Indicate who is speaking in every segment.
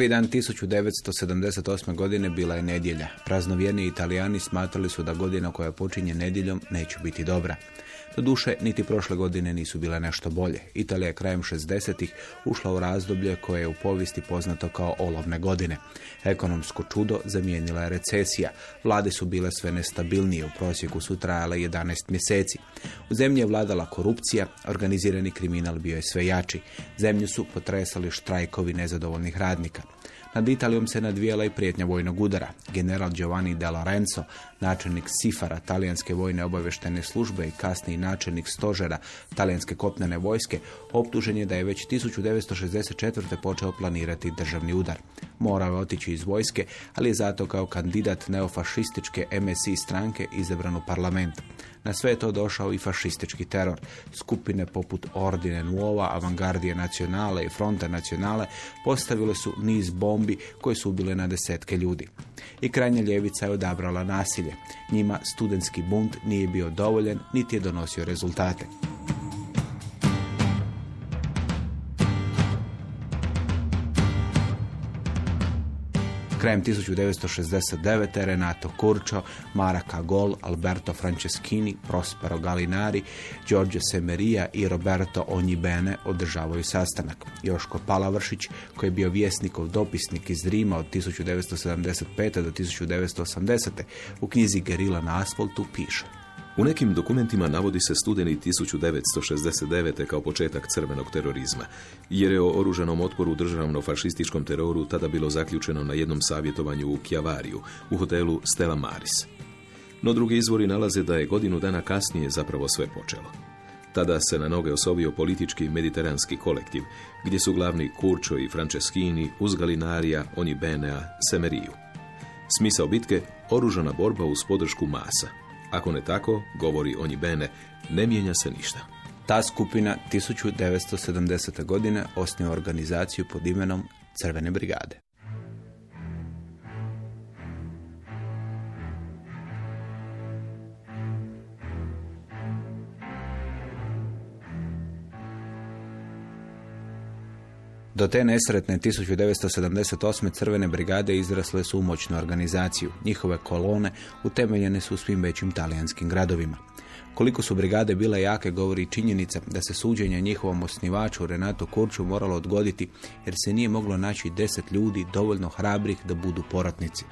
Speaker 1: Prvi dan 1978. godine bila je nedjelja. Praznovjerni italijani smatrali su da godina koja počinje nedjeljom neće biti dobra. Doduše, niti prošle godine nisu bile nešto bolje. Italija je krajem 60-ih ušla u razdoblje koje je u povijesti poznato kao olovne godine. Ekonomsko čudo zamijenila je recesija. Vlade su bile sve nestabilnije, u prosjeku su trajale 11 mjeseci. U zemlji je vladala korupcija, organizirani kriminal bio je sve jači. Zemlju su potresali štrajkovi nezadovoljnih radnika. Nad Italijom se nadvijala i prijetnja vojnog udara. General Giovanni De Lorenzo, načelnik Sifara, talijanske vojne obaveštene službe i kasniji načelnik stožera talijanske kopnene vojske, optužen je da je već 1964. počeo planirati državni udar. Morao je otići iz vojske, ali je zato kao kandidat neofašističke MSI stranke izabran u parlament. Na sve je to došao i fašistički teror. Skupine poput Ordine Nuova, Avangardije Nacionale i Fronte Nacionale postavile su niz bombi koje su ubile na desetke ljudi. I krajnja ljevica je odabrala nasilje. Njima studentski bunt nije bio dovoljan, niti je donosio rezultate. Krajem 1969. Renato Curcio, Mara Cagol, Alberto Franceschini, Prospero Galinari, Giorgio Semeria i Roberto Onjibene održavaju sastanak. Joško Palavršić, koji je bio vjesnikov dopisnik iz Rima od 1975. do 1980. u knjizi Gerila na asfaltu piše.
Speaker 2: U nekim dokumentima navodi se studeni 1969. kao početak crvenog terorizma, jer je o oružanom otporu državno-fašističkom teroru tada bilo zaključeno na jednom savjetovanju u Kjavariju, u hotelu Stella Maris. No drugi izvori nalaze da je godinu dana kasnije zapravo sve počelo. Tada se na noge osovio politički mediteranski kolektiv, gdje su glavni Kurčo i Franceschini uz Galinarija, Oni Benea, Semeriju. Smisao bitke, oružana borba uz podršku masa. Ako ne tako, govori Oni Bene, ne mijenja se ništa.
Speaker 1: Ta skupina 1970. godine osniva organizaciju pod imenom Crvene brigade. Do te nesretne 1978. crvene brigade izrasle su u moćnu organizaciju. Njihove kolone utemeljene su u svim većim talijanskim gradovima. Koliko su brigade bile jake govori činjenica da se suđenje njihovom osnivaču Renato Kurču moralo odgoditi jer se nije moglo naći deset ljudi dovoljno hrabrih da budu poratnici.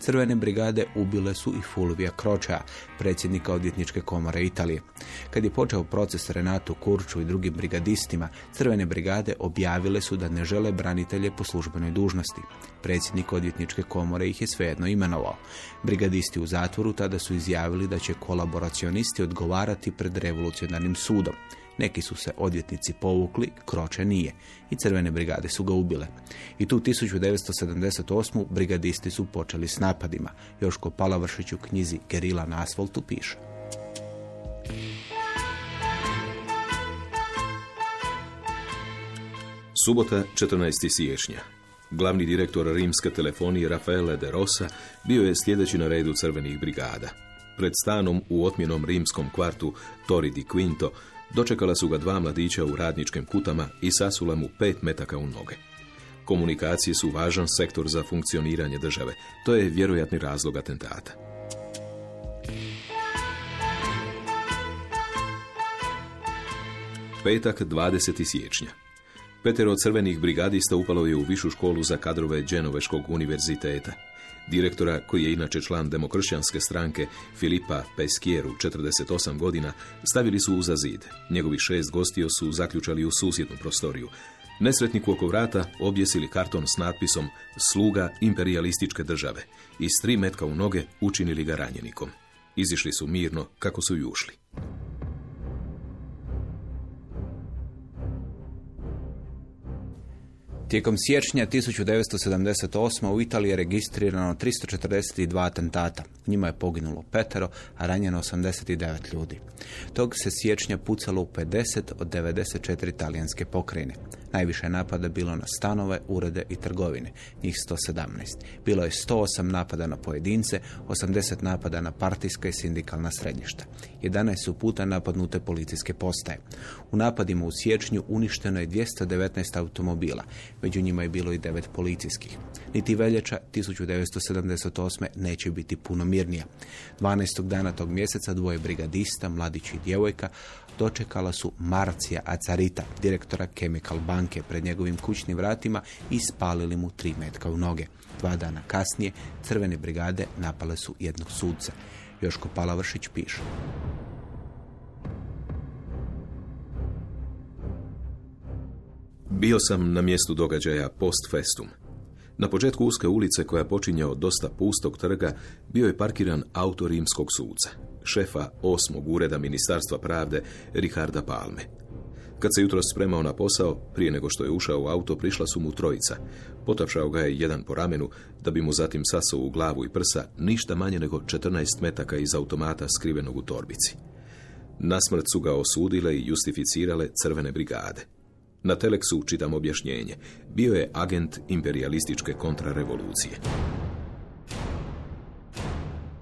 Speaker 1: Crvene brigade ubile su i Fulvija Kroča, predsjednika odvjetničke komore Italije. Kad je počeo proces Renato Kurču i drugim brigadistima, Crvene brigade objavile su da ne žele branitelje po službenoj dužnosti. Predsjednik odvjetničke komore ih je svejedno imenovao. Brigadisti u zatvoru tada su izjavili da će kolaboracionisti odgovarati pred revolucionarnim sudom. Neki su se odvjetnici povukli, Kroče nije. I crvene brigade su ga ubile. I tu 1978. brigadisti su počeli s napadima. Joško Palavršić u knjizi Gerila na asfaltu piše.
Speaker 2: Subota, 14. siječnja. Glavni direktor rimske telefonije Rafaele de Rosa bio je sljedeći na redu crvenih brigada. Pred stanom u otmjenom rimskom kvartu Tori di Quinto dočekala su ga dva mladića u radničkim kutama i sasula mu pet metaka u noge. Komunikacije su važan sektor za funkcioniranje države. To je vjerojatni razlog atentata. Petak 20. siječnja. Petero crvenih brigadista upalo je u višu školu za kadrove Dženoveškog univerziteta. Direktora, koji je inače član demokršćanske stranke, Filipa Peskieru, 48 godina, stavili su uza zid. Njegovi šest gostio su zaključali u susjednu prostoriju. Nesretniku oko vrata objesili karton s natpisom Sluga imperialističke države i s tri metka u noge učinili ga ranjenikom. Izišli su mirno kako su i ušli.
Speaker 1: Tijekom siječnja 1978. u Italiji je registrirano 342 atentata. U njima je poginulo petero, a ranjeno 89 ljudi. Tog se siječnja pucalo u 50 od 94 talijanske pokrajine. Najviše napada bilo na stanove, urede i trgovine, njih 117. Bilo je 108 napada na pojedince, 80 napada na partijska i sindikalna središta. 11 su puta napadnute policijske postaje. U napadima u siječnju uništeno je 219 automobila, među njima je bilo i devet policijskih. Niti veljača 1978. neće biti puno mirnija. 12. dana tog mjeseca dvoje brigadista, mladić i djevojka, dočekala su Marcija Acarita, direktora Chemical banke, pred njegovim kućnim vratima i spalili mu tri metka u noge. Dva dana kasnije crvene brigade napale su jednog sudca. Joško Palavršić piše.
Speaker 2: Bio sam na mjestu događaja post festum. Na početku uske ulice koja počinje od dosta pustog trga bio je parkiran auto rimskog suca, šefa osmog ureda Ministarstva pravde Riharda Palme. Kad se jutro spremao na posao, prije nego što je ušao u auto, prišla su mu trojica. Potapšao ga je jedan po ramenu, da bi mu zatim sasao u glavu i prsa, ništa manje nego 14 metaka iz automata skrivenog u torbici. Nasmrt su ga osudile i justificirale crvene brigade. Na Teleksu čitam objašnjenje. Bio je agent imperialističke kontrarevolucije.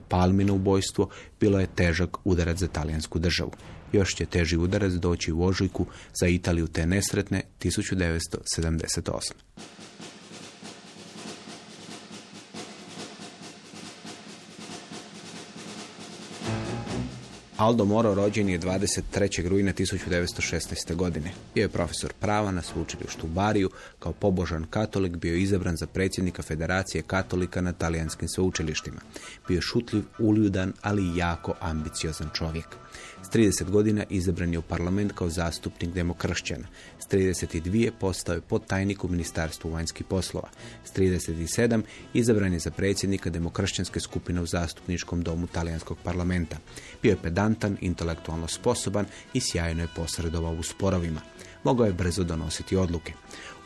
Speaker 1: Palmino ubojstvo bilo je težak udarac za talijansku državu. Još će teži udarac doći u ožujku za Italiju te nesretne 1978. Aldo Moro rođen je 23. rujna 1916. godine. Bio je profesor prava na sveučilištu u Bariju. Kao pobožan katolik bio je izabran za predsjednika Federacije katolika na talijanskim sveučilištima. Bio je šutljiv, uljudan, ali jako ambiciozan čovjek. S 30 godina izabran je u parlament kao zastupnik demokršćana. S 32 postao je podtajnik u Ministarstvu vanjskih poslova. S 37 izabran je za predsjednika demokršćanske skupine u zastupničkom domu talijanskog parlamenta. Bio je pedantan, intelektualno sposoban i sjajno je posredovao u sporovima. Mogao je brzo donositi odluke.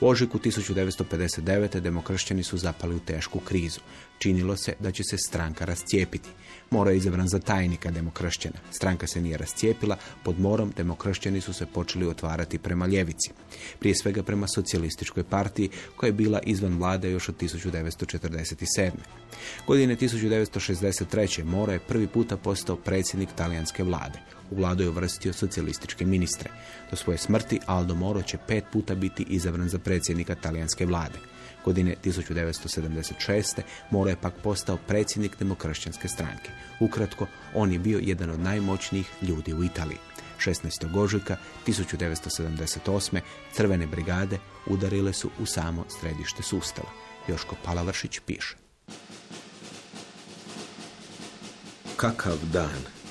Speaker 1: U ožujku 1959. demokršćani su zapali u tešku krizu. Činilo se da će se stranka rascijepiti. Moro je izabran za tajnika demokršćana. Stranka se nije rascijepila, pod morom demokršćani su se počeli otvarati prema ljevici. Prije svega prema socijalističkoj partiji koja je bila izvan vlade još od 1947. Godine 1963. Moro je prvi puta postao predsjednik talijanske vlade. U vladu je uvrstio socijalističke ministre. Do svoje smrti Aldo Moro će pet puta biti izabran za predsjednika talijanske vlade. Godine 1976. Moro je pak postao predsjednik demokršćanske stranke. Ukratko, on je bio jedan od najmoćnijih ljudi u Italiji. 16. ožujka 1978. crvene brigade udarile su u samo središte sustava. Joško Palavršić piše.
Speaker 2: Kakav dan!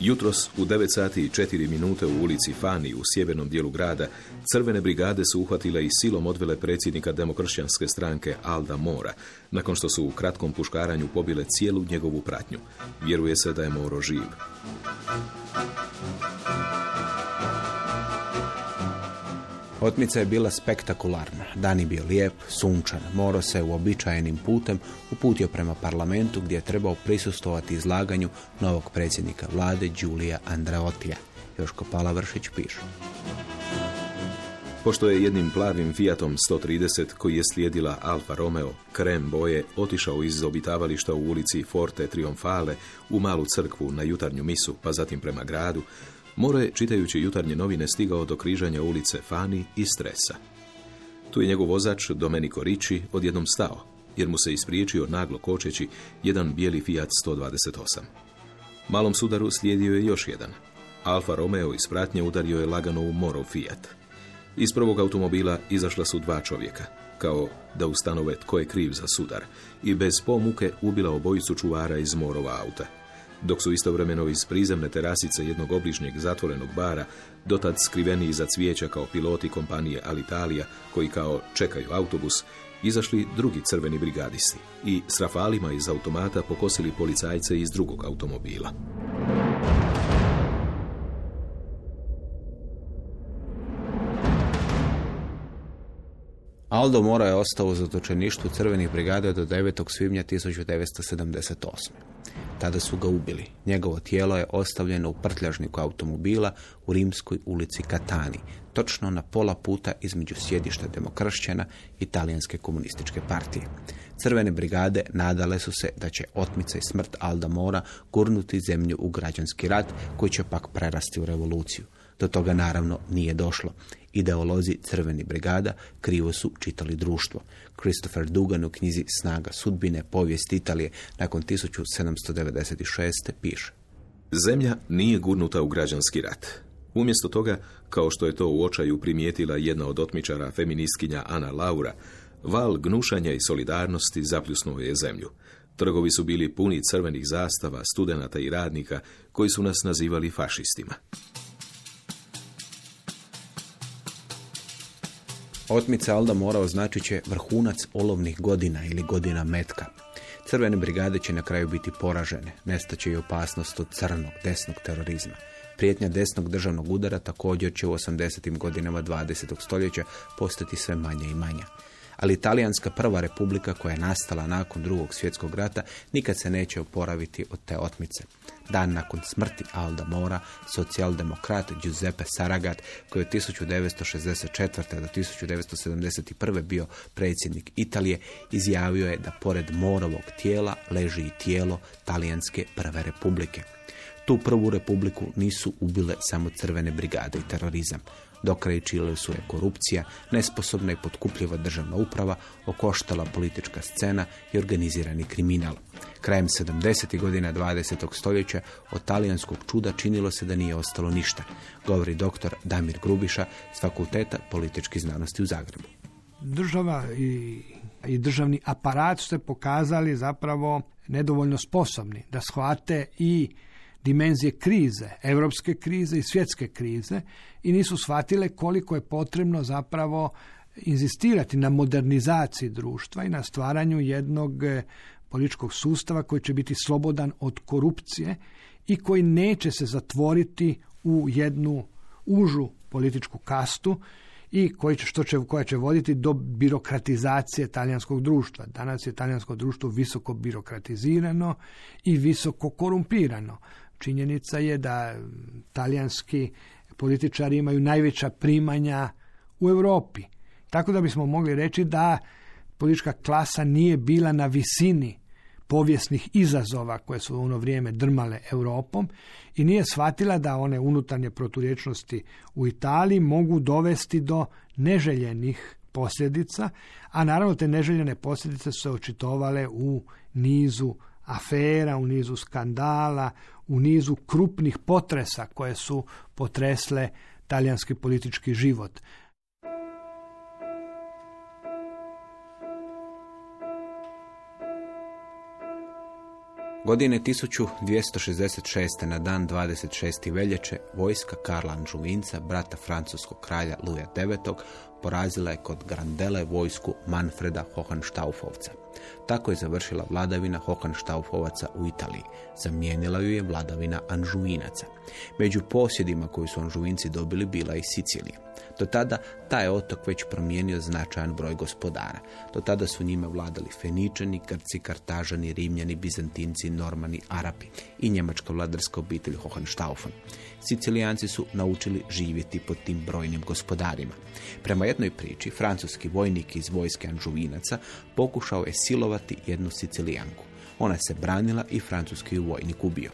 Speaker 2: Jutros u 9 sati i 4 minute u ulici Fani u sjevernom dijelu grada crvene brigade su uhvatile i silom odvele predsjednika demokršćanske stranke Alda Mora, nakon što su u kratkom puškaranju pobile cijelu njegovu pratnju. Vjeruje se da je Moro živ.
Speaker 1: Otmica je bila spektakularna. Dan je bio lijep, sunčan. Moro se uobičajenim putem uputio prema parlamentu gdje je trebao prisustovati izlaganju novog predsjednika vlade Đulija Andreotija. Joško Palavršić piše.
Speaker 2: Pošto je jednim plavim Fiatom 130 koji je slijedila Alfa Romeo, krem boje, otišao iz obitavališta u ulici Forte Triomfale u malu crkvu na jutarnju misu, pa zatim prema gradu, Moro je, čitajući jutarnje novine, stigao do križanja ulice Fani i Stresa. Tu je njegov vozač Domenico Ricci odjednom stao, jer mu se ispriječio naglo kočeći jedan bijeli Fiat 128. Malom sudaru slijedio je još jedan. Alfa Romeo iz pratnje udario je lagano u Morov Fiat. Iz prvog automobila izašla su dva čovjeka, kao da ustanove tko je kriv za sudar, i bez pomuke ubila obojicu čuvara iz Morova auta. Dok su istovremeno iz prizemne terasice jednog obližnjeg zatvorenog bara, dotad skriveni iza cvijeća kao piloti kompanije Alitalia, koji kao čekaju autobus, izašli drugi crveni brigadisti i s rafalima iz automata pokosili policajce iz drugog automobila.
Speaker 1: Aldo Mora je ostao u zatočeništvu crvenih brigada do 9. svibnja 1978. Tada su ga ubili. Njegovo tijelo je ostavljeno u prtljažniku automobila u rimskoj ulici Katani, točno na pola puta između sjedišta demokršćana i talijanske komunističke partije. Crvene brigade nadale su se da će otmica i smrt Alda Mora gurnuti zemlju u građanski rat koji će pak prerasti u revoluciju. Do toga naravno nije došlo. Ideolozi crveni brigada krivo su čitali društvo. Christopher Dugan u knjizi Snaga sudbine, povijest Italije nakon 1796. piše.
Speaker 2: Zemlja nije gurnuta u građanski rat. Umjesto toga, kao što je to u očaju primijetila jedna od otmičara feministkinja Ana Laura, val gnušanja i solidarnosti zapljusnuo je zemlju. Trgovi su bili puni crvenih zastava, studenata i radnika koji su nas nazivali fašistima.
Speaker 1: Otmica Alda Mora označit će vrhunac olovnih godina ili godina metka. Crvene brigade će na kraju biti poražene, nestaće i opasnost od crnog, desnog terorizma. Prijetnja desnog državnog udara također će u 80. godinama 20. stoljeća postati sve manje i manja. Ali italijanska prva republika koja je nastala nakon drugog svjetskog rata nikad se neće oporaviti od te otmice. Dan nakon smrti Alda Mora, socijaldemokrat Giuseppe Saragat, koji je od 1964. do 1971. bio predsjednik Italije, izjavio je da pored Morovog tijela leži i tijelo Talijanske prve republike. Tu prvu republiku nisu ubile samo crvene brigade i terorizam. Dokrajčile su je korupcija, nesposobna i potkupljiva državna uprava, okoštala politička scena i organizirani kriminal. Krajem 70. godina 20. stoljeća od talijanskog čuda činilo se da nije ostalo ništa, govori doktor Damir Grubiša s Fakulteta političkih znanosti u Zagrebu.
Speaker 3: Država i, i državni aparat su se pokazali zapravo nedovoljno sposobni da shvate i dimenzije krize, europske krize i svjetske krize i nisu shvatile koliko je potrebno zapravo inzistirati na modernizaciji društva i na stvaranju jednog eh, političkog sustava koji će biti slobodan od korupcije i koji neće se zatvoriti u jednu užu političku kastu i koji će, što će, koja će voditi do birokratizacije talijanskog društva. Danas je talijansko društvo visoko birokratizirano i visoko korumpirano. Činjenica je da talijanski političari imaju najveća primanja u Europi. Tako da bismo mogli reći da politička klasa nije bila na visini povijesnih izazova koje su u ono vrijeme drmale Europom i nije shvatila da one unutarnje proturječnosti u Italiji mogu dovesti do neželjenih posljedica, a naravno te neželjene posljedice su se očitovale u nizu afera, u nizu skandala, u nizu krupnih potresa koje su potresle talijanski politički život.
Speaker 1: Godine 1266. na dan 26. veljače vojska Karla Anžuvinca, brata francuskog kralja Luja IX, porazila je kod Grandele vojsku Manfreda Hohenstaufovca. Tako je završila vladavina Hohenstaufovaca u Italiji. Zamijenila ju je vladavina Anžuvinaca. Među posjedima koji su Anžuvinci dobili bila i Sicilija. Do tada taj otok već promijenio značajan broj gospodara. Do tada su njime vladali Feničani, Grci, Kartažani, Rimljani, Bizantinci, Normani, Arapi i njemačka vladarska obitelj Hohenstaufen. Sicilijanci su naučili živjeti pod tim brojnim gospodarima. Prema jednoj priči, francuski vojnik iz vojske Anžuvinaca pokušao je silovati jednu Sicilijanku. Ona se branila i francuski vojnik ubio.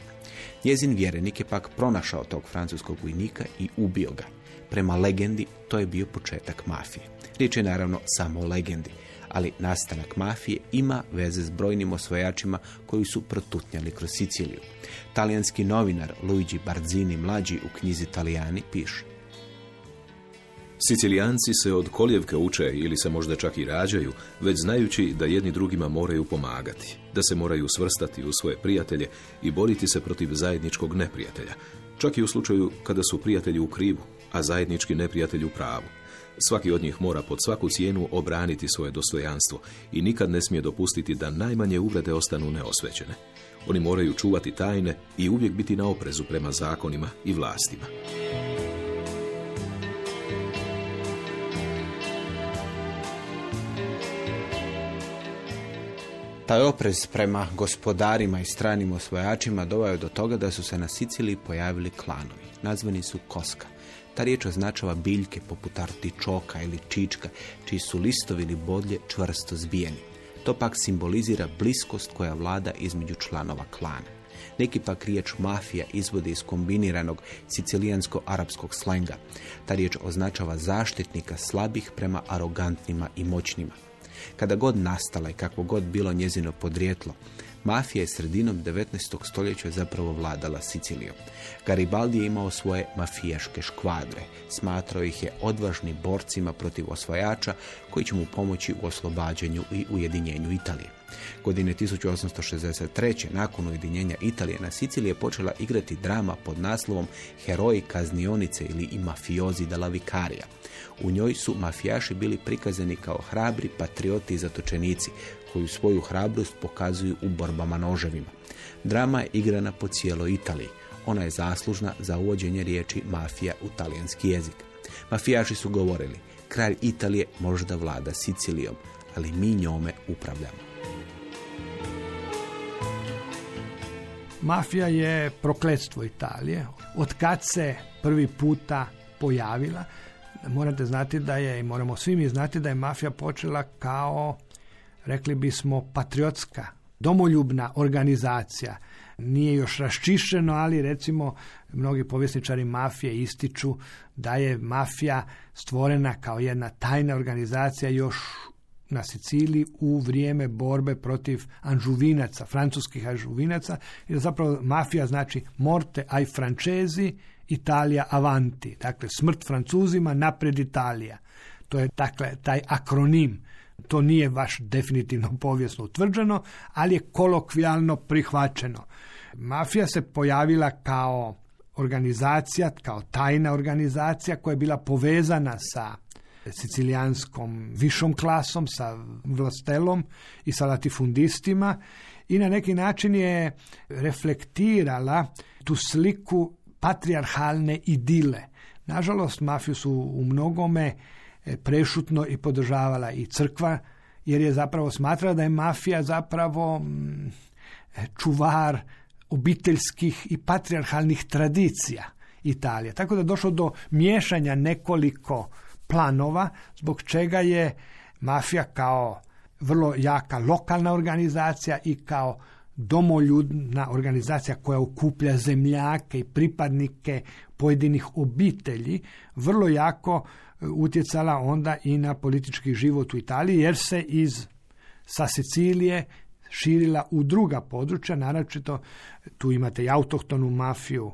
Speaker 1: Njezin vjerenik je pak pronašao tog francuskog vojnika i ubio ga. prema legendi to je bio početak mafije. Riječ je naravno samo o legendi, ali nastanak mafije ima veze s brojnim osvojačima koji su protutnjali kroz Siciliju. Talijanski novinar Luigi Barzini mlađi u knjizi Talijani piše
Speaker 2: Sicilijanci se od koljevke uče ili se možda čak i rađaju, već znajući da jedni drugima moraju pomagati, da se moraju svrstati u svoje prijatelje i boriti se protiv zajedničkog neprijatelja, čak i u slučaju kada su prijatelji u krivu, a zajednički neprijatelj u pravu. Svaki od njih mora pod svaku cijenu obraniti svoje dostojanstvo i nikad ne smije dopustiti da najmanje uvrede ostanu neosvećene. Oni moraju čuvati tajne i uvijek biti na oprezu prema zakonima i vlastima.
Speaker 1: Taj oprez prema gospodarima i stranim osvojačima doveo je do toga da su se na Siciliji pojavili klanovi. Nazvani su koska. Ta riječ označava biljke poput artičoka ili čička, čiji su listovi ili bodlje čvrsto zbijeni. To pak simbolizira bliskost koja vlada između članova klana. Neki pak riječ mafija izvodi iz kombiniranog sicilijansko-arapskog slenga. Ta riječ označava zaštitnika slabih prema arogantnima i moćnima. Kada god nastala i kakvo god bilo njezino podrijetlo, mafija je sredinom 19. stoljeća zapravo vladala Sicilijom. Garibaldi je imao svoje mafijaške škvadre. Smatrao ih je odvažnim borcima protiv osvajača koji će mu pomoći u oslobađanju i ujedinjenju Italije. Godine 1863. nakon ujedinjenja Italije na Siciliji je počela igrati drama pod naslovom Heroji kaznionice ili i mafiozi della Vicaria. U njoj su mafijaši bili prikazani kao hrabri patrioti i zatočenici koji svoju hrabrost pokazuju u borbama noževima. Drama je igrana po cijeloj Italiji. Ona je zaslužna za uvođenje riječi mafija u talijanski jezik. Mafijaši su govorili, kralj Italije možda vlada Sicilijom, ali mi njome upravljamo.
Speaker 3: Mafija je prokletstvo Italije. Od kad se prvi puta pojavila, morate znati da je, i moramo svi mi znati da je mafija počela kao, rekli bismo, patriotska, domoljubna organizacija. Nije još raščišćeno, ali recimo mnogi povjesničari mafije ističu da je mafija stvorena kao jedna tajna organizacija još na Siciliji u vrijeme borbe protiv anžuvinaca, francuskih anžuvinaca, jer zapravo mafija znači morte ai francesi, Italija avanti, dakle smrt Francuzima, napred Italija. To je dakle taj akronim. To nije baš definitivno povijesno utvrđeno, ali je kolokvijalno prihvaćeno. Mafija se pojavila kao organizacija, kao tajna organizacija koja je bila povezana sa sicilijanskom višom klasom, sa vlastelom i sa latifundistima i na neki način je reflektirala tu sliku patrijarhalne idile. Nažalost, mafiju su u mnogome e, prešutno i podržavala i crkva, jer je zapravo smatrala da je mafija zapravo mm, e, čuvar obiteljskih i patrijarhalnih tradicija Italije. Tako da došlo do miješanja nekoliko planova, zbog čega je mafija kao vrlo jaka lokalna organizacija i kao domoljudna organizacija koja okuplja zemljake i pripadnike pojedinih obitelji vrlo jako e, utjecala onda i na politički život u Italiji jer se iz sa Sicilije širila u druga područja, naročito tu imate i autohtonu mafiju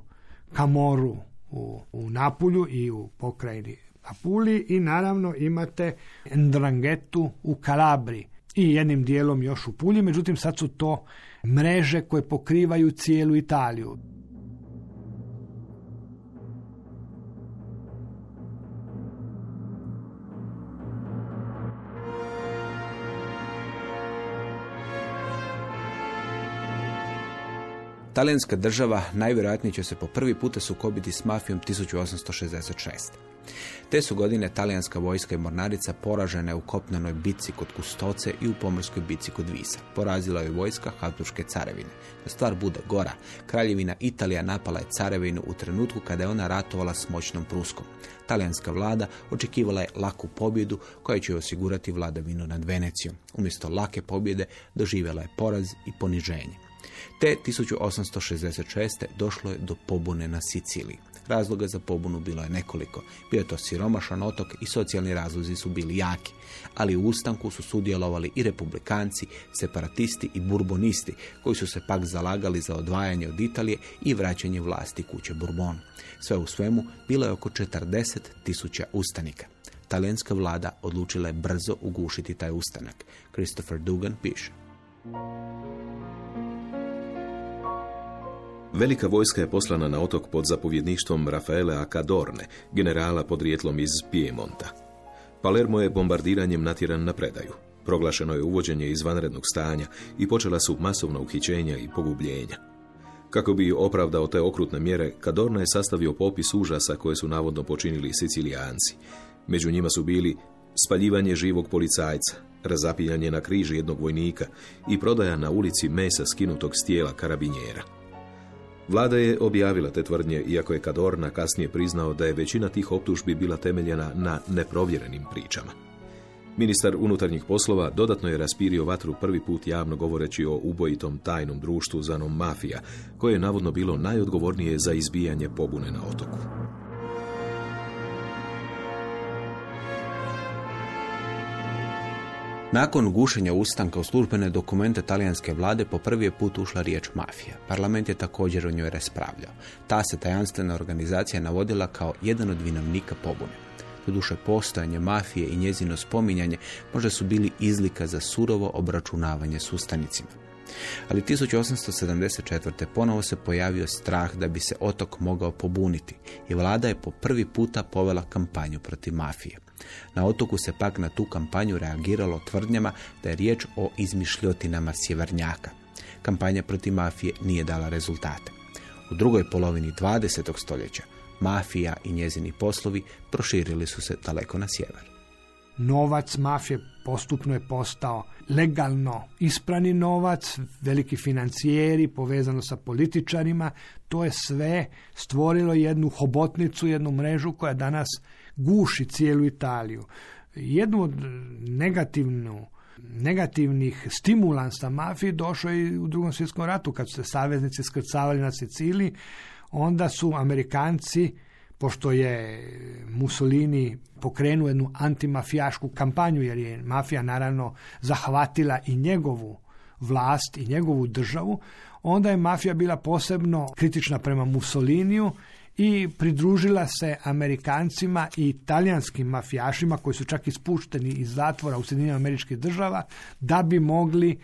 Speaker 3: Kamoru u, u Napulju i u pokrajini Apuli i naravno imate Ndrangetu u Kalabri i jednim dijelom još u Pulji, međutim sad su to mreže koje pokrivaju cijelu Italiju.
Speaker 1: Talijanska država najvjerojatnije će se po prvi puta sukobiti s mafijom 1866. Te su godine talijanska vojska i mornarica poražene u kopnenoj bici kod Kustoce i u pomorskoj bici kod Visa. Porazila je vojska Habsburgske carevine. Da stvar bude gora, kraljevina Italija napala je carevinu u trenutku kada je ona ratovala s moćnom Pruskom. Talijanska vlada očekivala je laku pobjedu koja će osigurati vladavinu nad Venecijom. Umjesto lake pobjede doživjela je poraz i poniženje. Te 1866. došlo je do pobune na Siciliji. Razloga za pobunu bilo je nekoliko. Bio je to siromašan otok i socijalni razlozi su bili jaki. Ali u ustanku su sudjelovali i republikanci, separatisti i burbonisti, koji su se pak zalagali za odvajanje od Italije i vraćanje vlasti kuće Bourbon. Sve u svemu bilo je oko 40 tisuća ustanika. Talijanska vlada odlučila je brzo ugušiti taj ustanak. Christopher Dugan piše.
Speaker 2: Velika vojska je poslana na otok pod zapovjedništvom Rafaela Acadorne, generala podrijetlom iz Piemonta. Palermo je bombardiranjem natjeran na predaju. Proglašeno je uvođenje izvanrednog stanja i počela su masovna uhićenja i pogubljenja. Kako bi opravdao te okrutne mjere, Cadorna je sastavio popis užasa koje su navodno počinili Sicilijanci. Među njima su bili spaljivanje živog policajca, razapinjanje na križi jednog vojnika i prodaja na ulici mesa skinutog s tijela karabinjera. Vlada je objavila te tvrdnje, iako je Kadorna kasnije priznao da je većina tih optužbi bila temeljena na neprovjerenim pričama. Ministar unutarnjih poslova dodatno je raspirio vatru prvi put javno govoreći o ubojitom tajnom društvu zvanom mafija, koje je navodno bilo najodgovornije za izbijanje pobune na otoku.
Speaker 1: Nakon gušenja ustanka u službene dokumente talijanske vlade po prvi je put ušla riječ mafija. Parlament je također o njoj raspravljao. Ta se tajanstvena organizacija navodila kao jedan od vinovnika pobune. Doduše postojanje mafije i njezino spominjanje možda su bili izlika za surovo obračunavanje s ustanicima. Ali 1874. ponovo se pojavio strah da bi se otok mogao pobuniti i vlada je po prvi puta povela kampanju protiv mafije. Na otoku se pak na tu kampanju reagiralo tvrdnjama da je riječ o izmišljotinama sjevernjaka. Kampanja protiv mafije nije dala rezultate. U drugoj polovini 20. stoljeća mafija i njezini poslovi proširili su se daleko na sjever.
Speaker 3: Novac mafije postupno je postao legalno isprani novac, veliki financijeri povezano sa političarima, to je sve stvorilo jednu hobotnicu, jednu mrežu koja danas guši cijelu Italiju. Jednu od negativnu negativnih stimulansa mafiji došao i u drugom svjetskom ratu kad su se saveznici skrcavali na Siciliji onda su Amerikanci pošto je Mussolini pokrenuo jednu antimafijašku kampanju jer je mafija naravno zahvatila i njegovu vlast i njegovu državu, onda je mafija bila posebno kritična prema Mussoliniju i pridružila se Amerikancima i talijanskim mafijašima koji su čak ispušteni iz zatvora u Sjedinjenim američkih država da bi mogli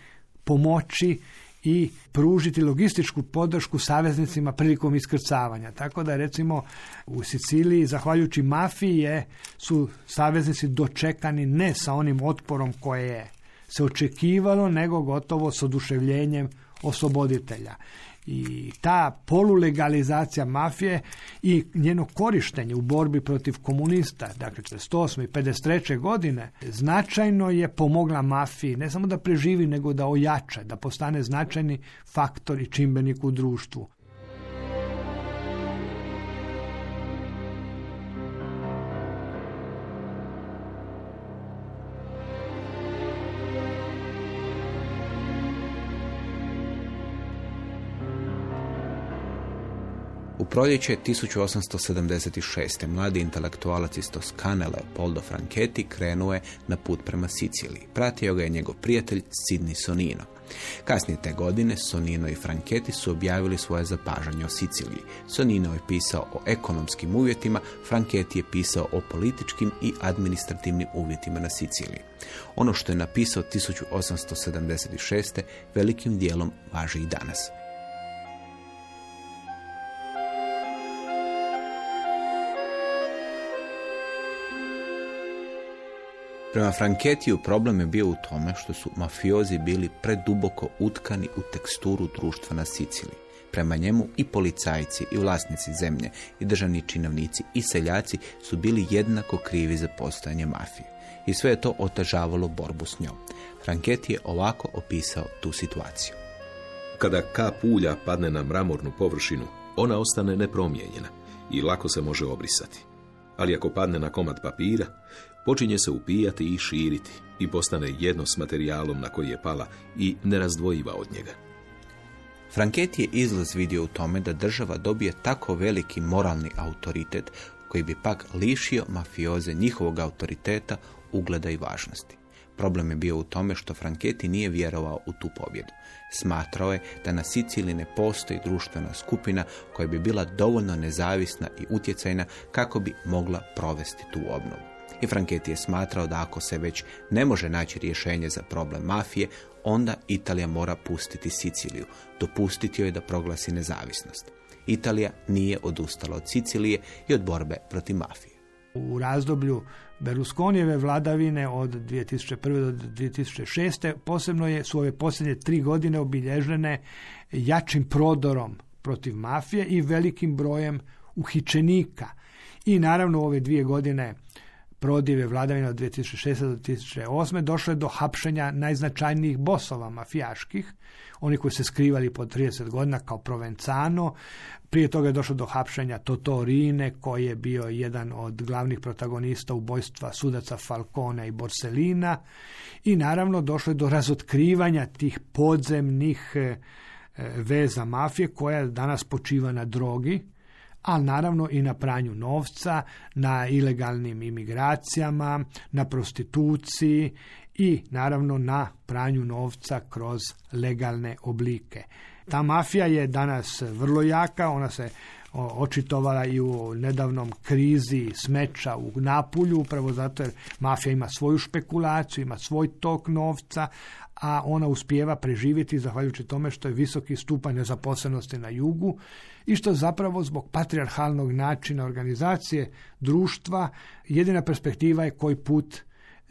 Speaker 3: pomoći i pružiti logističku podršku saveznicima prilikom iskrcavanja. Tako da recimo u Siciliji, zahvaljujući mafije, su saveznici dočekani ne sa onim otporom koje je se očekivalo, nego gotovo s oduševljenjem osloboditelja i ta polulegalizacija mafije i njeno korištenje u borbi protiv komunista, dakle 48. i 53. godine, značajno je pomogla mafiji ne samo da preživi, nego da ojača, da postane značajni faktor i čimbenik u društvu.
Speaker 1: Proljeće 1876. mladi intelektualac iz Toskane Leopoldo Franchetti krenuo je na put prema Siciliji. Pratio ga je njegov prijatelj Sidney Sonino. Kasnije te godine Sonino i Franchetti su objavili svoje zapažanje o Siciliji. Sonino je pisao o ekonomskim uvjetima, Franchetti je pisao o političkim i administrativnim uvjetima na Siciliji. Ono što je napisao 1876. velikim dijelom važi i danas. Prema Franketiju problem je bio u tome što su mafiozi bili preduboko utkani u teksturu društva na Siciliji. Prema njemu i policajci i vlasnici zemlje i državni činovnici i seljaci su bili jednako krivi za postojanje mafije. I sve je to otežavalo borbu s njom. Franketi je ovako opisao tu situaciju.
Speaker 2: Kada kap ulja padne na mramornu površinu, ona ostane nepromijenjena i lako se može obrisati. Ali ako padne na komad papira, počinje se upijati i širiti i postane jedno s materijalom na koji je pala i nerazdvojiva od njega.
Speaker 1: Franchetti je izlaz vidio u tome da država dobije tako veliki moralni autoritet koji bi pak lišio mafioze njihovog autoriteta, ugleda i važnosti. Problem je bio u tome što Franchetti nije vjerovao u tu pobjedu. Smatrao je da na Siciliji ne postoji društvena skupina koja bi bila dovoljno nezavisna i utjecajna kako bi mogla provesti tu obnovu. I Franchetti je smatrao da ako se već ne može naći rješenje za problem mafije, onda Italija mora pustiti Siciliju, dopustiti joj da proglasi nezavisnost. Italija nije odustala od Sicilije i od borbe protiv mafije.
Speaker 3: U razdoblju Berlusconijeve vladavine od 2001. do 2006. posebno je, su ove posljednje tri godine obilježene jačim prodorom protiv mafije i velikim brojem uhičenika. I naravno ove dvije godine prodjeve vladavine od 2006. do 2008. došlo je do hapšenja najznačajnijih bosova mafijaških, oni koji se skrivali po 30 godina kao Provenzano. Prije toga je došlo do hapšenja Totorine, koji je bio jedan od glavnih protagonista ubojstva sudaca Falcone i Borsellina. I naravno došlo je do razotkrivanja tih podzemnih e, veza mafije koja danas počiva na drogi, ali naravno i na pranju novca, na ilegalnim imigracijama, na prostituciji i naravno na pranju novca kroz legalne oblike. Ta mafija je danas vrlo jaka, ona se očitovala i u nedavnom krizi smeća u Napulju, upravo zato jer mafija ima svoju špekulaciju, ima svoj tok novca, a ona uspijeva preživjeti zahvaljujući tome što je visoki stupanj nezaposlenosti na jugu i što zapravo zbog patriarhalnog načina organizacije društva jedina perspektiva je koji put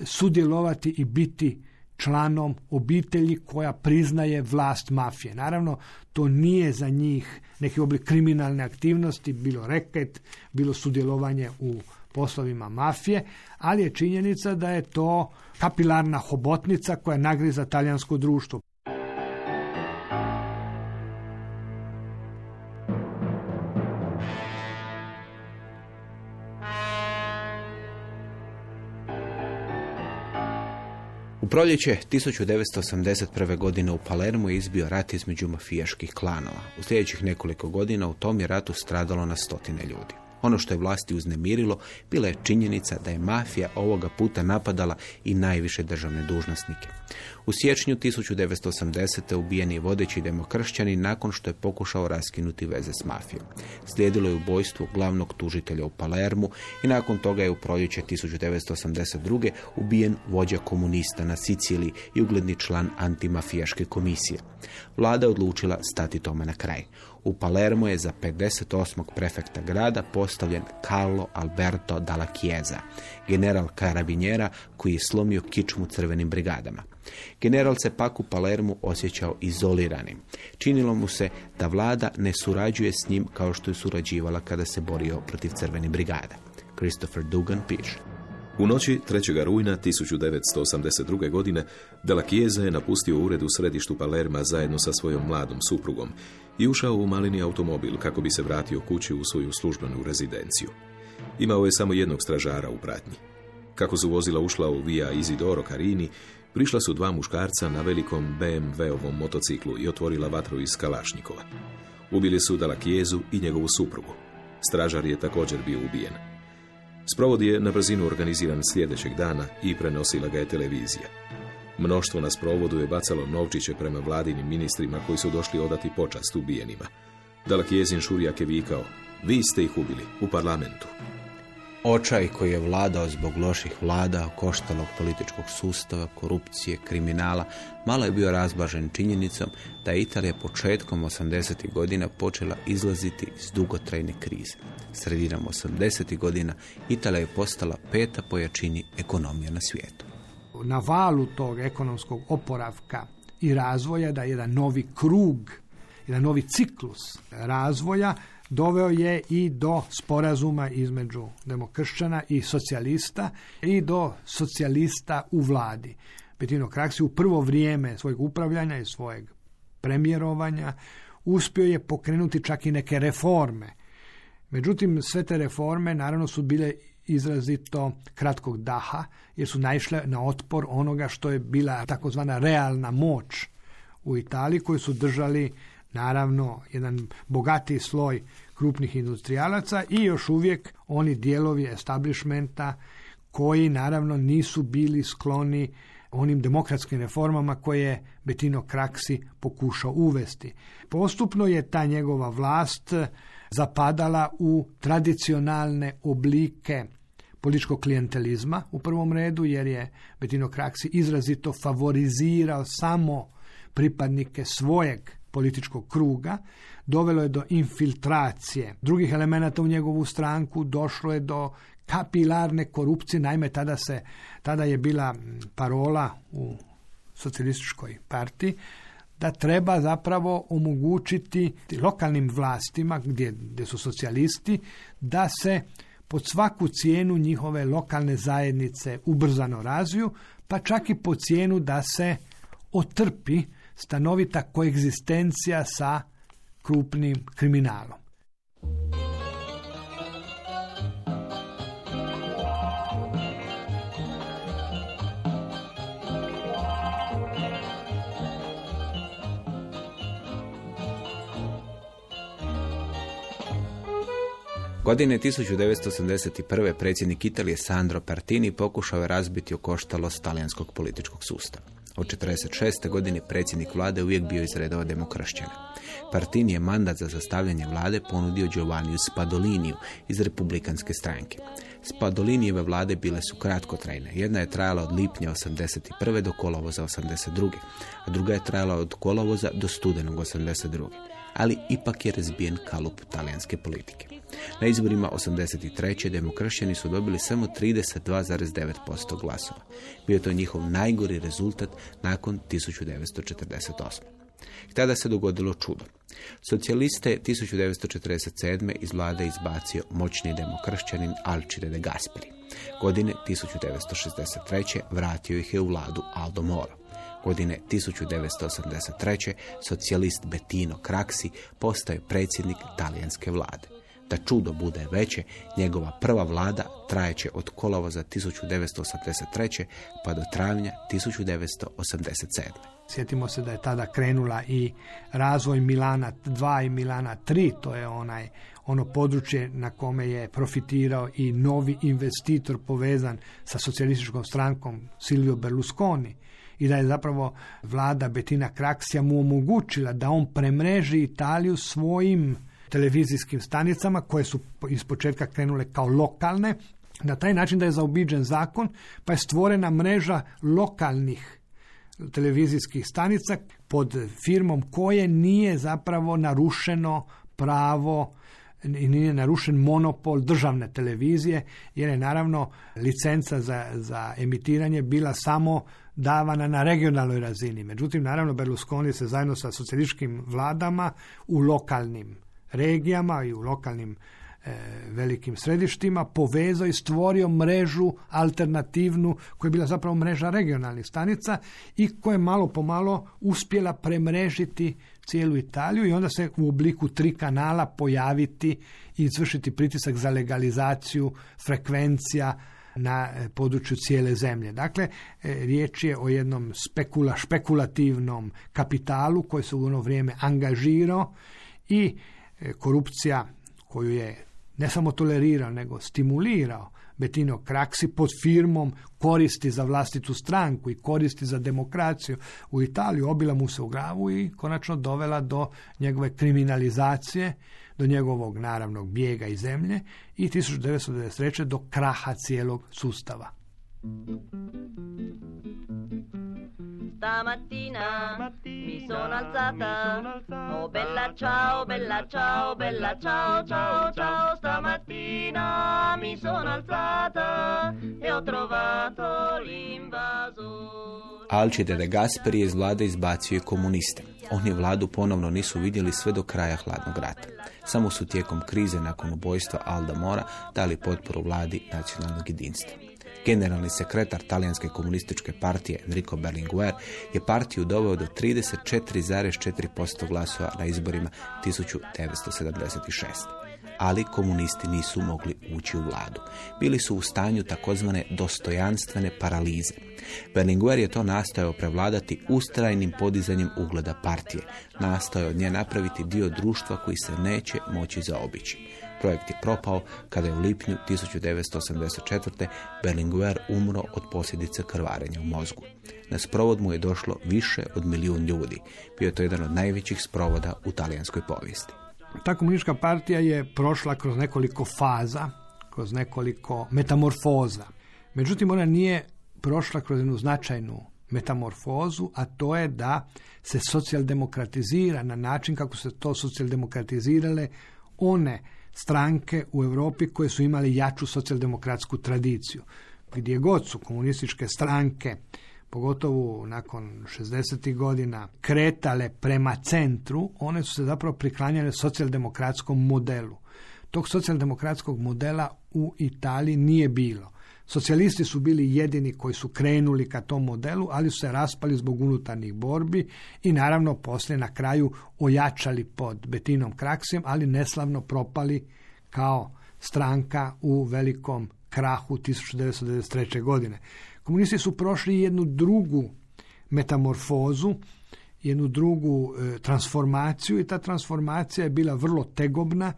Speaker 3: sudjelovati i biti članom obitelji koja priznaje vlast mafije. Naravno, to nije za njih neki oblik kriminalne aktivnosti, bilo reket, bilo sudjelovanje u poslovima mafije, ali je činjenica da je to kapilarna hobotnica koja nagriza talijansko društvo.
Speaker 1: Proljeće 1981. godine u Palermu je izbio rat između mafijaških klanova. U sljedećih nekoliko godina u tom je ratu stradalo na stotine ljudi. Ono što je vlasti uznemirilo bila je činjenica da je mafija ovoga puta napadala i najviše državne dužnosnike. U siječnju 1980. ubijen je vodeći demokršćani nakon što je pokušao raskinuti veze s mafijom. Slijedilo je ubojstvo glavnog tužitelja u Palermu i nakon toga je u proljeće 1982. ubijen vođa komunista na Siciliji i ugledni član antimafijaške komisije. Vlada je odlučila stati tome na kraj. U Palermo je za 58. prefekta grada postavljen Carlo Alberto Dalla Chiesa, general karabinjera koji je slomio kičmu crvenim brigadama. General se pak u Palermu osjećao izoliranim. Činilo mu se da vlada ne surađuje s njim kao što je surađivala kada se borio protiv crvenih brigada. Christopher Dugan piše.
Speaker 2: U noći 3. rujna 1982. godine Della Chiesa je napustio ured u središtu Palerma zajedno sa svojom mladom suprugom i ušao u malini automobil kako bi se vratio kući u svoju službenu rezidenciju. Imao je samo jednog stražara u pratnji. Kako su vozila ušla u Via Isidoro Carini, prišla su dva muškarca na velikom BMW-ovom motociklu i otvorila vatru iz Kalašnikova. Ubili su Dalla Chiesu i njegovu suprugu. Stražar je također bio ubijen. Sprovod je na brzinu organiziran sljedećeg dana i prenosila ga je televizija. Mnoštvo na sprovodu je bacalo novčiće prema vladinim ministrima koji su došli odati počast ubijenima. Dalakijezin Šurijak je vikao, vi ste ih ubili u parlamentu.
Speaker 1: Očaj koji je vladao zbog loših vlada, koštalog političkog sustava, korupcije, kriminala, malo je bio razbažen činjenicom da je Italija početkom 80. godina počela izlaziti iz dugotrajne krize. Sredinom 80. godina Italija je postala peta po jačini ekonomija na svijetu.
Speaker 3: Na valu tog ekonomskog oporavka i razvoja da je jedan novi krug, jedan novi ciklus razvoja doveo je i do sporazuma između demokršćana i socijalista i do socijalista u vladi. Petino Kraksi u prvo vrijeme svojeg upravljanja i svojeg premjerovanja uspio je pokrenuti čak i neke reforme. Međutim, sve te reforme naravno su bile izrazito kratkog daha, jer su naišle na otpor onoga što je bila takozvana realna moć u Italiji, koju su držali naravno jedan bogatiji sloj krupnih industrijalaca i još uvijek oni dijelovi establishmenta koji naravno nisu bili skloni onim demokratskim reformama koje je Betino Kraksi pokušao uvesti. Postupno je ta njegova vlast zapadala u tradicionalne oblike političkog klijentelizma u prvom redu, jer je Betino Kraksi izrazito favorizirao samo pripadnike svojeg političkog kruga, dovelo je do infiltracije drugih elemenata u njegovu stranku, došlo je do kapilarne korupcije, naime tada se, tada je bila parola u socijalističkoj partiji da treba zapravo omogućiti lokalnim vlastima gdje, gdje su socijalisti da se pod svaku cijenu njihove lokalne zajednice ubrzano razviju, pa čak i po cijenu da se otrpi stanovita koegzistencija sa krupnim kriminalom.
Speaker 1: Godine 1981. predsjednik Italije Sandro Partini pokušao je razbiti okoštalost talijanskog političkog sustava. Od 1946. godine predsjednik vlade uvijek bio iz redova demokršćana. Partini je mandat za sastavljanje vlade ponudio Giovanniju Spadoliniju iz republikanske stranke. Spadolinijeve vlade bile su kratkotrajne. Jedna je trajala od lipnja 81. do kolovoza 82. a druga je trajala od kolovoza do studenog 82. Ali ipak je razbijen kalup talijanske politike. Na izborima 83. demokršćani su dobili samo 32,9% glasova. Bio to njihov najgori rezultat nakon 1948. I tada se dogodilo čudo. Socijaliste 1947. iz vlade izbacio moćni demokršćanin Alcide de Gasperi. Godine 1963. vratio ih je u vladu Aldo Moro. Godine 1983. socijalist Bettino Craxi postaje predsjednik talijanske vlade. Da čudo bude veće, njegova prva vlada trajeće od kolovoza 1983. pa do travnja 1987.
Speaker 3: Sjetimo se da je tada krenula i razvoj Milana 2 i Milana 3, to je onaj ono područje na kome je profitirao i novi investitor povezan sa socijalističkom strankom Silvio Berlusconi i da je zapravo vlada Betina Kraksija mu omogućila da on premreži Italiju svojim televizijskim stanicama koje su iz početka krenule kao lokalne, na taj način da je zaobiđen zakon, pa je stvorena mreža lokalnih televizijskih stanica pod firmom koje nije zapravo narušeno pravo i nije narušen monopol državne televizije, jer je naravno licenca za, za emitiranje bila samo davana na regionalnoj razini. Međutim, naravno, Berlusconi se zajedno sa socijalističkim vladama u lokalnim regijama i u lokalnim e, velikim središtima povezao i stvorio mrežu alternativnu koja je bila zapravo mreža regionalnih stanica i koja je malo po malo uspjela premrežiti cijelu Italiju i onda se u obliku tri kanala pojaviti i izvršiti pritisak za legalizaciju frekvencija na e, području cijele zemlje. Dakle, e, riječ je o jednom spekula, špekulativnom kapitalu koji se u ono vrijeme angažirao i E, korupcija koju je ne samo tolerirao, nego stimulirao Betino Kraksi pod firmom koristi za vlastitu stranku i koristi za demokraciju u Italiju, obila mu se u glavu i konačno dovela do njegove kriminalizacije, do njegovog naravnog bijega iz zemlje i 1993. do kraha cijelog sustava.
Speaker 4: Stamattina mi sono alzata. Oh bella ciao, bella ciao, bella ciao, ciao, ciao. Stamattina mi sono alzata e ho trovato l'invasore.
Speaker 1: Alcide de Gasperi je iz vlade izbacio i komuniste. Oni vladu ponovno nisu vidjeli sve do kraja hladnog rata. Samo su tijekom krize nakon ubojstva Alda Mora dali potporu vladi nacionalnog jedinstva. Generalni sekretar talijanske komunističke partije Enrico Berlinguer je partiju doveo do 34,4% glasova na izborima 1976. ali komunisti nisu mogli ući u vladu. Bili su u stanju takozvane dostojanstvene paralize. Berlinguer je to nastojao prevladati ustrajnim podizanjem ugleda partije. Nastojao od nje napraviti dio društva koji se neće moći zaobići. Projekt je propao kada je u lipnju 1984. Berlinguer umro od posljedice krvarenja u mozgu. Na sprovod mu je došlo više od milijun ljudi. Bio je to jedan od najvećih sprovoda u talijanskoj povijesti.
Speaker 3: Ta komunistička partija je prošla kroz nekoliko faza, kroz nekoliko metamorfoza. Međutim, ona nije prošla kroz jednu značajnu metamorfozu, a to je da se socijaldemokratizira na način kako se to socijaldemokratizirale one stranke u Europi koje su imale jaču socijaldemokratsku tradiciju. Gdje god su komunističke stranke, pogotovo nakon 60. godina, kretale prema centru, one su se zapravo priklanjale socijaldemokratskom modelu. Tog socijaldemokratskog modela u Italiji nije bilo. Socijalisti su bili jedini koji su krenuli ka tom modelu, ali su se raspali zbog unutarnjih borbi i naravno poslije na kraju ojačali pod Betinom Kraksijem, ali neslavno propali kao stranka u velikom krahu 1993. godine. Komunisti su prošli jednu drugu metamorfozu, jednu drugu e, transformaciju i ta transformacija je bila vrlo tegobna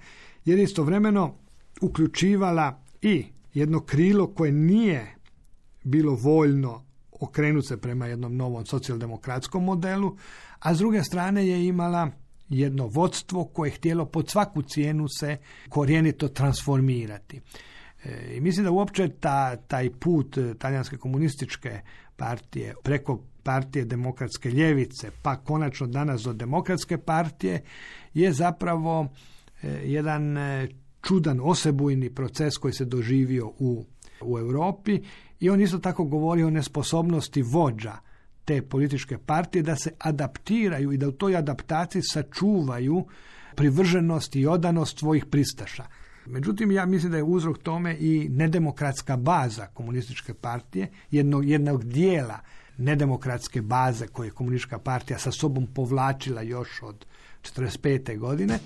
Speaker 3: jer je istovremeno uključivala i jedno krilo koje nije bilo voljno okrenuti se prema jednom novom socijaldemokratskom modelu, a s druge strane je imala jedno vodstvo koje je htjelo pod svaku cijenu se korijenito transformirati. E, I mislim da uopće ta, taj put e, talijanske komunističke partije preko partije demokratske ljevice, pa konačno danas do demokratske partije, je zapravo e, jedan čudan osebujni proces koji se doživio u, u Europi i on isto tako govori o nesposobnosti vođa te političke partije da se adaptiraju i da u toj adaptaciji sačuvaju privrženost i odanost svojih pristaša. Međutim, ja mislim da je uzrok tome i nedemokratska baza komunističke partije, jednog, jednog dijela nedemokratske baze koje je komunistička partija sa sobom povlačila još od 45. godine.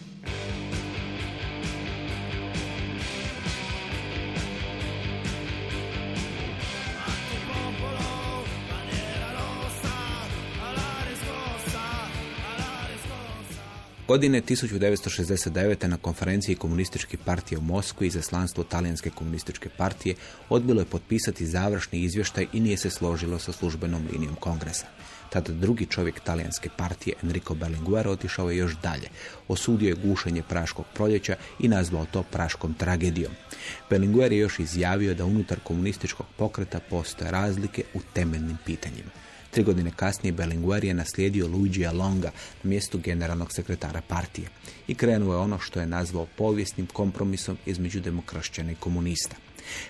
Speaker 1: Godine 1969. na konferenciji komunističke partije u Moskvi izaslanstvo talijanske komunističke partije odbilo je potpisati završni izvještaj i nije se složilo sa službenom linijom kongresa. Tada drugi čovjek talijanske partije, Enrico Berlinguer, otišao je još dalje. Osudio je gušenje Praškog proljeća i nazvao to Praškom tragedijom. Berlinguer je još izjavio da unutar komunističkog pokreta postoje razlike u temeljnim pitanjima. Tri godine kasnije Berlinguer je naslijedio Luigi Longa na mjestu generalnog sekretara partije i krenuo je ono što je nazvao povijesnim kompromisom između demokršćana i komunista.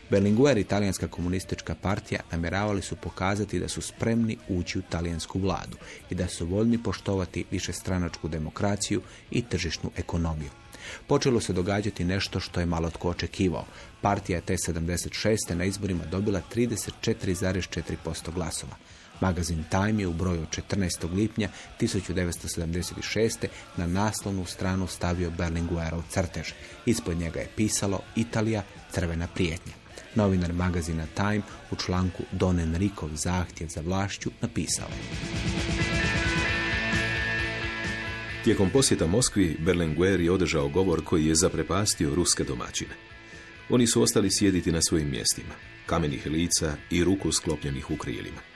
Speaker 1: Berlinguer i talijanska komunistička partija namjeravali su pokazati da su spremni ući u talijansku vladu i da su voljni poštovati višestranačku demokraciju i tržišnu ekonomiju. Počelo se događati nešto što je malo tko očekivao. Partija je te 76. na izborima dobila 34,4% glasova. Magazin Time je u broju 14. lipnja 1976. na naslovnu stranu stavio Berlinguerov crtež. Ispod njega je pisalo Italija, crvena prijetnja. Novinar magazina Time u članku Don Enrikov zahtjev za vlašću napisao je.
Speaker 2: Tijekom posjeta Moskvi, Berlinguer je održao govor koji je zaprepastio ruske domaćine. Oni su ostali sjediti na svojim mjestima, kamenih lica i ruku sklopljenih u krilima.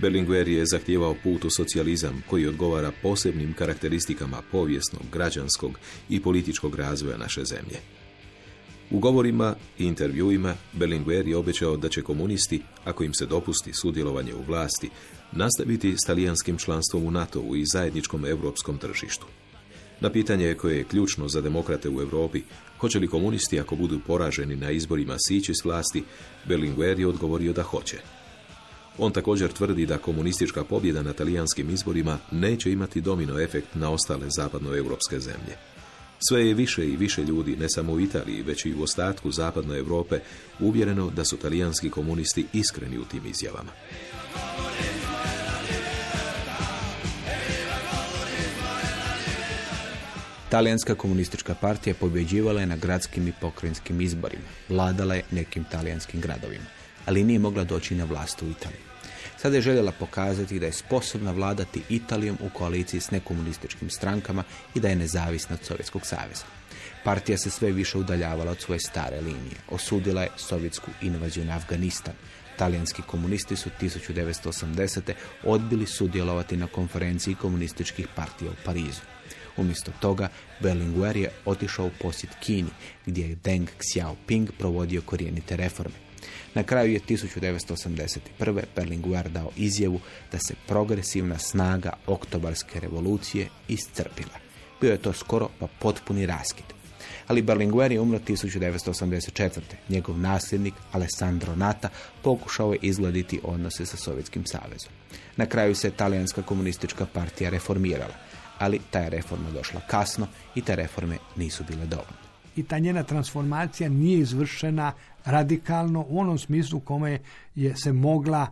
Speaker 2: Berlinguer je zahtijevao put u socijalizam koji odgovara posebnim karakteristikama povijesnog, građanskog i političkog razvoja naše zemlje. U govorima i intervjuima Berlinguer je obećao da će komunisti, ako im se dopusti sudjelovanje u vlasti, nastaviti s talijanskim članstvom u NATO-u i zajedničkom europskom tržištu. Na pitanje koje je ključno za demokrate u Europi, hoće li komunisti ako budu poraženi na izborima sići s vlasti, Berlinguer je odgovorio da hoće. On također tvrdi da komunistička pobjeda na talijanskim izborima neće imati domino efekt na ostale zapadnoevropske zemlje. Sve je više i više ljudi, ne samo u Italiji, već i u ostatku zapadne Europe, uvjereno da su talijanski komunisti iskreni u tim izjavama.
Speaker 1: Talijanska komunistička partija pobjeđivala je na gradskim i pokrajinskim izborima. Vladala je nekim talijanskim gradovima, ali nije mogla doći na vlast u Italiji. Sada je željela pokazati da je sposobna vladati Italijom u koaliciji s nekomunističkim strankama i da je nezavisna od Sovjetskog saveza. Partija se sve više udaljavala od svoje stare linije. Osudila je sovjetsku invaziju na Afganistan. Talijanski komunisti su 1980. odbili sudjelovati na konferenciji komunističkih partija u Parizu. Umjesto toga, Berlinguer je otišao u posjet Kini, gdje je Deng Xiaoping provodio korijenite reforme. Na kraju je 1981. Berlinguer dao izjavu da se progresivna snaga oktobarske revolucije iscrpila. Bio je to skoro pa potpuni raskid. Ali Berlinguer je umro 1984. Njegov nasljednik, Alessandro Nata, pokušao je izgladiti odnose sa Sovjetskim savezom. Na kraju se talijanska komunistička partija reformirala, ali ta je reforma došla kasno i te reforme nisu bile dovoljne.
Speaker 3: I ta njena transformacija nije izvršena radikalno u onom smislu kome je se mogla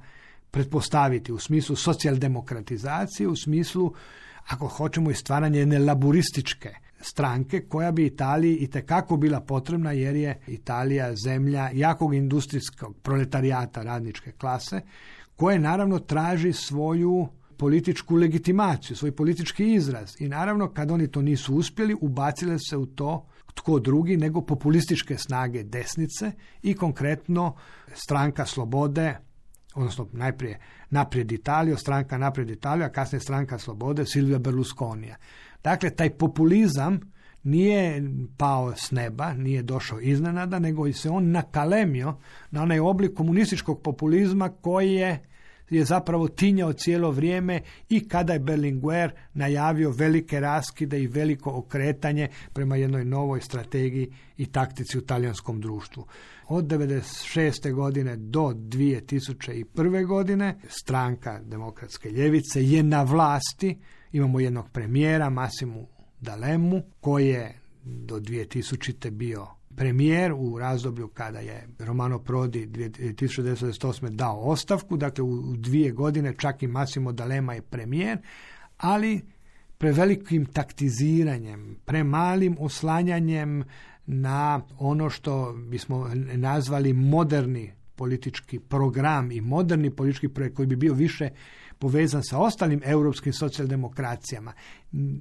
Speaker 3: pretpostaviti, u smislu socijaldemokratizacije, u smislu, ako hoćemo, i stvaranje jedne laburističke stranke koja bi Italiji i tekako bila potrebna jer je Italija zemlja jakog industrijskog proletarijata radničke klase koje naravno traži svoju političku legitimaciju, svoj politički izraz. I naravno kad oni to nisu uspjeli, ubacile se u to tko drugi nego populističke snage desnice i konkretno stranka slobode, odnosno najprije naprijed Italiju, stranka naprijed Italiju, a kasnije stranka slobode Silvia Berlusconija. Dakle, taj populizam nije pao s neba, nije došao iznenada, nego se on nakalemio na onaj oblik komunističkog populizma koji je je zapravo tinjao cijelo vrijeme i kada je Berlinguer najavio velike raskide i veliko okretanje prema jednoj novoj strategiji i taktici u talijanskom društvu. Od 1996. godine do 2001. godine stranka demokratske ljevice je na vlasti. Imamo jednog premijera, Massimu Dalemu, koji je do 2000. bio premijer u razdoblju kada je Romano Prodi 1998. dao ostavku, dakle u dvije godine čak i Massimo D'Alema je premijer, ali prevelikim taktiziranjem, premalim oslanjanjem na ono što bismo nazvali moderni politički program i moderni politički projekt koji bi bio više povezan sa ostalim europskim socijaldemokracijama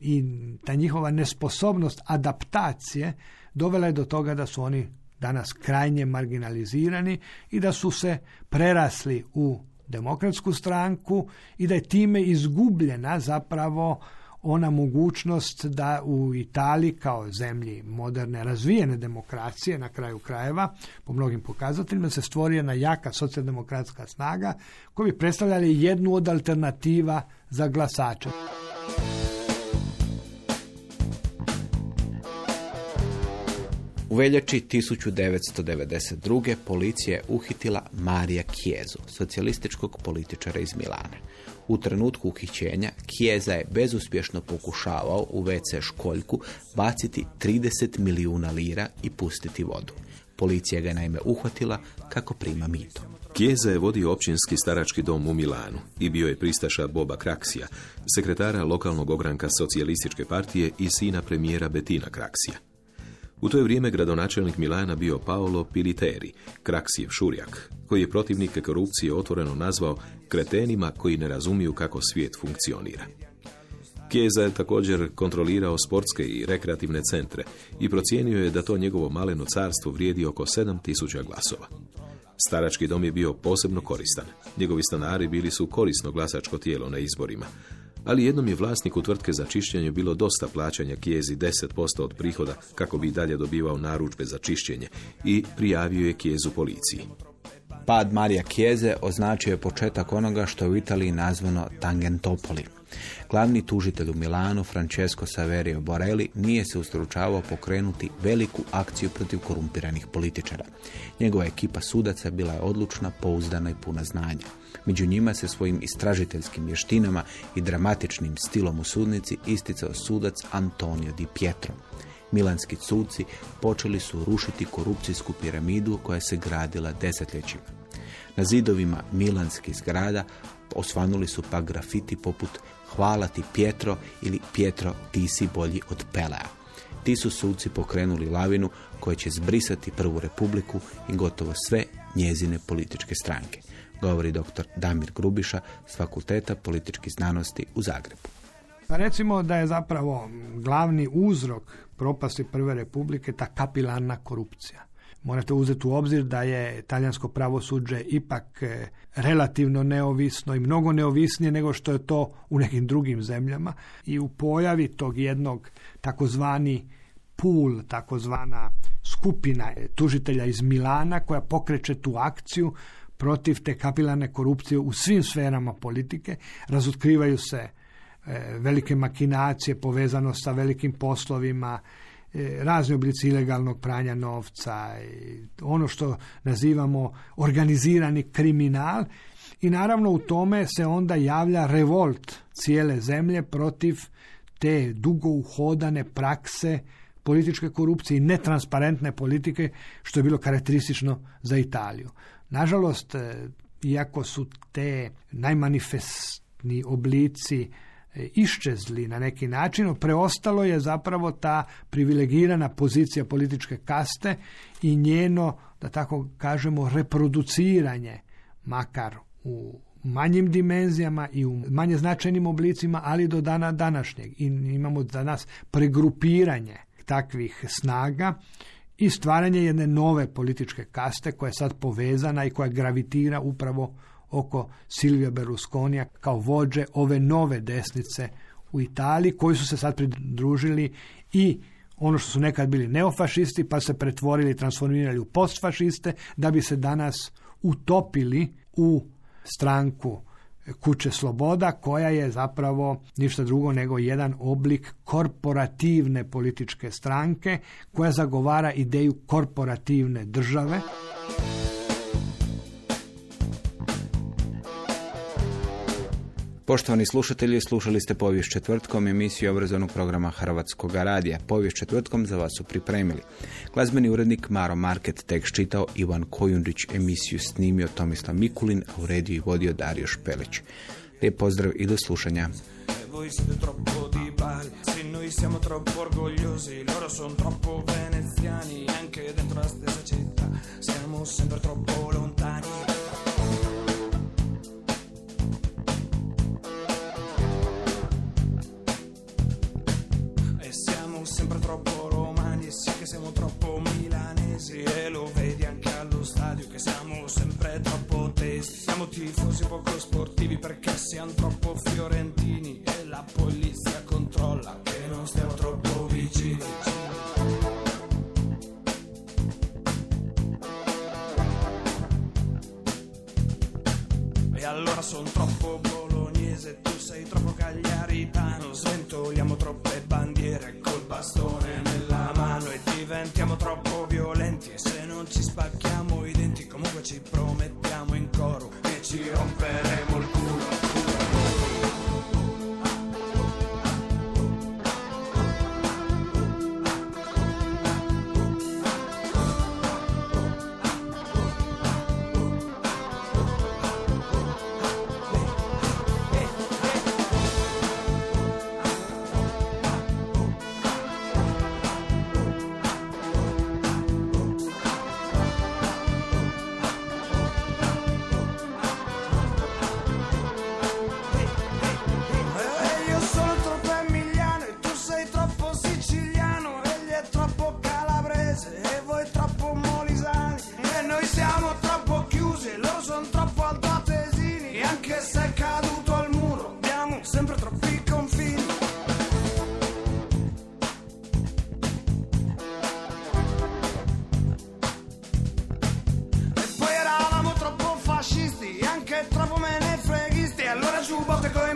Speaker 3: i ta njihova nesposobnost adaptacije dovela je do toga da su oni danas krajnje marginalizirani i da su se prerasli u demokratsku stranku i da je time izgubljena zapravo ona mogućnost da u Italiji kao zemlji moderne razvijene demokracije na kraju krajeva po mnogim pokazateljima se stvori jedna jaka socijaldemokratska snaga koja bi predstavljali jednu od alternativa za glasače.
Speaker 1: Veljači 1992. policija je uhitila Marija Kjezu, socijalističkog političara iz Milana. U trenutku uhićenja Kijeza je bezuspješno pokušavao u WC školjku baciti 30 milijuna lira i pustiti vodu. Policija ga naime uhvatila kako prima mito.
Speaker 2: Kijeza je vodio općinski starački dom u Milanu i bio je pristaša Boba Kraksija, sekretara lokalnog ogranka socijalističke partije i sina premijera Betina Kraksija. U to je vrijeme gradonačelnik Milana bio Paolo Piliteri, Kraksijev šurjak, koji je protivnike korupcije otvoreno nazvao kretenima koji ne razumiju kako svijet funkcionira. Kijeza je također kontrolirao sportske i rekreativne centre i procijenio je da to njegovo maleno carstvo vrijedi oko 7000 glasova. Starački dom je bio posebno koristan. Njegovi stanari bili su korisno glasačko tijelo na izborima, ali jednom je vlasniku tvrtke za čišćenje bilo dosta plaćanja Kijezi 10% od prihoda kako bi dalje dobivao naručbe za čišćenje i prijavio je Kijezu policiji.
Speaker 1: Pad Marija Kijeze označio je početak onoga što je u Italiji nazvano Tangentopoli. Glavni tužitelj u Milanu, Francesco Saverio Borelli, nije se ustručavao pokrenuti veliku akciju protiv korumpiranih političara. Njegova ekipa sudaca bila je odlučna, pouzdana i puna znanja. Među njima se svojim istražiteljskim vještinama i dramatičnim stilom u sudnici isticao sudac Antonio Di Pietro. Milanski suci počeli su rušiti korupcijsku piramidu koja se gradila desetljećima. Na zidovima milanskih zgrada osvanuli su pa grafiti poput Hvala ti Pietro ili Pietro ti si bolji od Pelea. Ti su suci pokrenuli lavinu koja će zbrisati prvu republiku i gotovo sve njezine političke stranke, govori dr. Damir Grubiša s Fakulteta političkih znanosti u Zagrebu.
Speaker 3: Pa recimo da je zapravo glavni uzrok propasti Prve republike ta kapilarna korupcija. Morate uzeti u obzir da je talijansko pravosuđe ipak e, relativno neovisno i mnogo neovisnije nego što je to u nekim drugim zemljama. I u pojavi tog jednog takozvani pool, takozvana skupina tužitelja iz Milana koja pokreće tu akciju protiv te kapilarne korupcije u svim sferama politike, razotkrivaju se e, velike makinacije povezano sa velikim poslovima, razni oblici ilegalnog pranja novca, ono što nazivamo organizirani kriminal i naravno u tome se onda javlja revolt cijele zemlje protiv te dugo uhodane prakse političke korupcije i netransparentne politike što je bilo karakteristično za Italiju. Nažalost, e, iako su te najmanifestni oblici e, iščezli na neki način, preostalo je zapravo ta privilegirana pozicija političke kaste i njeno, da tako kažemo, reproduciranje, makar u manjim dimenzijama i u manje značajnim oblicima, ali do dana današnjeg. I imamo danas pregrupiranje takvih snaga i stvaranje jedne nove političke kaste koja je sad povezana i koja gravitira upravo oko Silvija Berlusconija kao vođe ove nove desnice u Italiji koji su se sad pridružili i ono što su nekad bili neofašisti pa se pretvorili i transformirali u postfašiste da bi se danas utopili u stranku kuće sloboda koja je zapravo ništa drugo nego jedan oblik korporativne političke stranke koja zagovara ideju korporativne države.
Speaker 1: Poštovani slušatelji, slušali ste povijest četvrtkom emisiju obrazovnog programa Hrvatskog radija. Povijest četvrtkom za vas su pripremili. Glazbeni urednik Maro Market tekst čitao Ivan Kojundić, emisiju snimio Tomislav Mikulin, a u i vodio Dario Špelić. Lijep pozdrav i do slušanja.
Speaker 5: Siamo sempre troppo lontani siamo troppo milanesi E lo vedi anche allo stadio Che siamo sempre troppo tesi. Siamo tifosi poco sportivi Perché siamo troppo ci promettiamo in coro che ci romperemo E allora